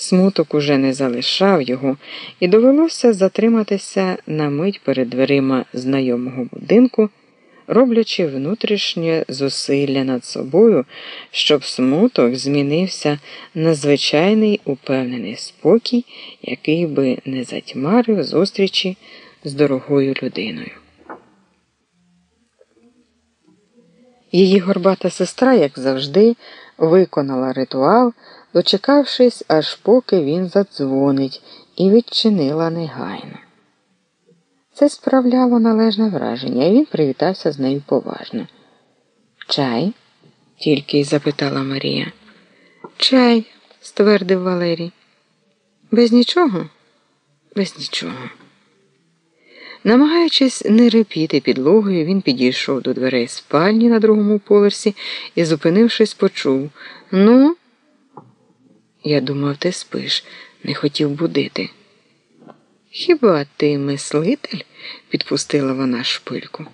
Смуток уже не залишав його, і довелося затриматися на мить перед дверима знайомого будинку, роблячи внутрішнє зусилля над собою, щоб смуток змінився на звичайний упевнений спокій, який би не затьмарив зустрічі з дорогою людиною. Її горбата сестра, як завжди, виконала ритуал, дочекавшись, аж поки він задзвонить, і відчинила негайно. Це справляло належне враження, і він привітався з нею поважно. Чай? тільки й запитала Марія. Чай, ствердив Валерій. Без нічого? Без нічого. Намагаючись не репіти підлогою, він підійшов до дверей спальні на другому поверсі і, зупинившись, почув Ну, я думав, ти спиш, не хотів будити. Хіба ти мислитель? підпустила вона шпильку.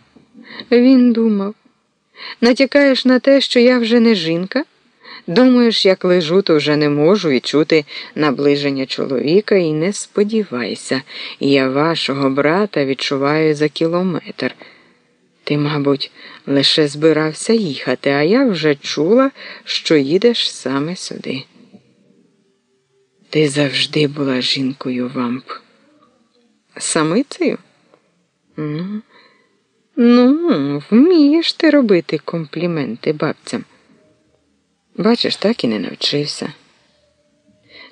Він думав. Натякаєш на те, що я вже не жінка? Думаєш, як лежу, то вже не можу відчути наближення чоловіка і не сподівайся, я вашого брата відчуваю за кілометр. Ти, мабуть, лише збирався їхати, а я вже чула, що їдеш саме сюди. Ти завжди була жінкою вамп. Самицею? Ну, ну, вмієш ти робити компліменти бабцям. Бачиш, так і не навчився.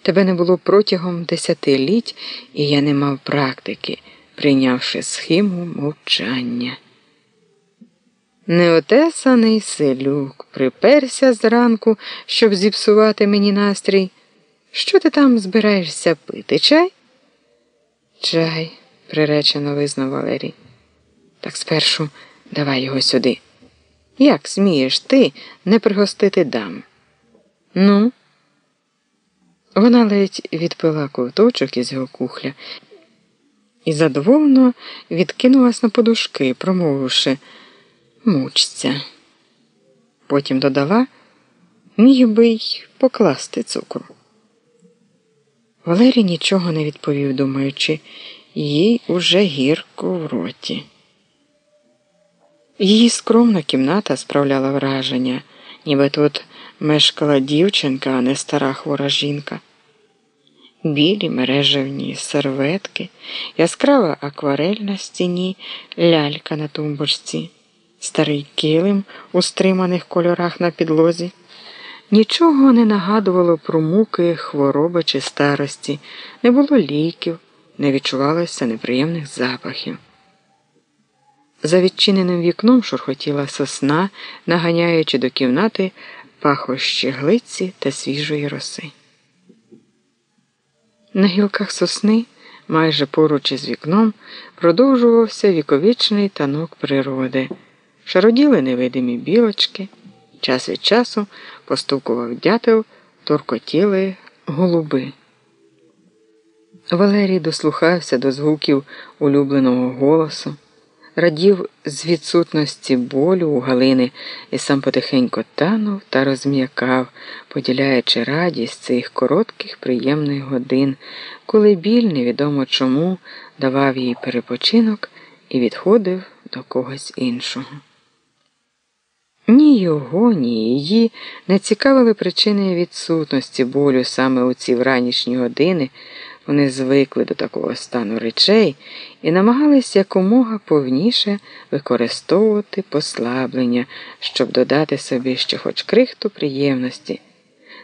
Тебе не було протягом десятиліть, і я не мав практики, прийнявши схему мовчання. Неотесаний селюк приперся зранку, щоб зіпсувати мені настрій. Що ти там збираєшся пити? Чай? Чай, приречено визнав Валерій. Так спершу давай його сюди. Як смієш ти не пригостити дам? Ну, вона ледь відпила ковточок із його кухля і задоволено відкинулась на подушки, промовивши мучця. Потім додала, міг би й покласти цукру. Валерій нічого не відповів, думаючи, їй уже гірко в роті. Її скромна кімната справляла враження, ніби тут мешкала дівчинка, а не стара хвора жінка. Білі мережевні серветки, яскрава акварель на стіні, лялька на тумбочці, старий килим у стриманих кольорах на підлозі. Нічого не нагадувало про муки, хвороби чи старості, не було ліків, не відчувалося неприємних запахів. За відчиненим вікном шурхотіла сосна, наганяючи до кімнати пахощі глиці та свіжої роси. На гілках сосни, майже поруч із вікном, продовжувався віковічний танок природи, шароділи невидимі білочки, час від часу постукував дятел, торкотіли голуби. Валерій дослухався до звуків улюбленого голосу радів з відсутності болю у Галини і сам потихеньку танув та розм'якав, поділяючи радість цих коротких приємних годин, коли біль невідомо чому давав їй перепочинок і відходив до когось іншого. Ні його, ні її не цікавили причини відсутності болю саме у ці вранішні години. Вони звикли до такого стану речей і намагались якомога повніше використовувати послаблення, щоб додати собі ще хоч крихту приємності,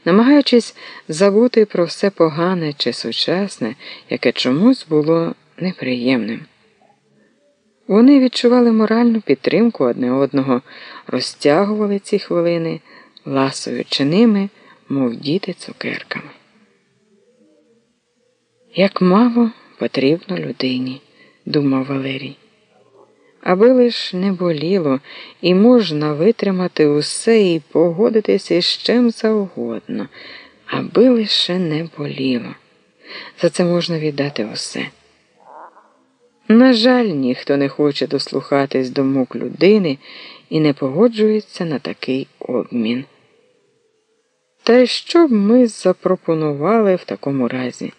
намагаючись забути про все погане чи сучасне, яке чомусь було неприємним. Вони відчували моральну підтримку одне одного, розтягували ці хвилини, ласуючи ними, мов діти цукерками. Як мало потрібно людині, думав Валерій. Аби лиш не боліло, і можна витримати усе і погодитися з чим завгодно, аби лише не боліло. За це можна віддати усе. На жаль, ніхто не хоче дослухатись до мук людини і не погоджується на такий обмін. Та що б ми запропонували в такому разі?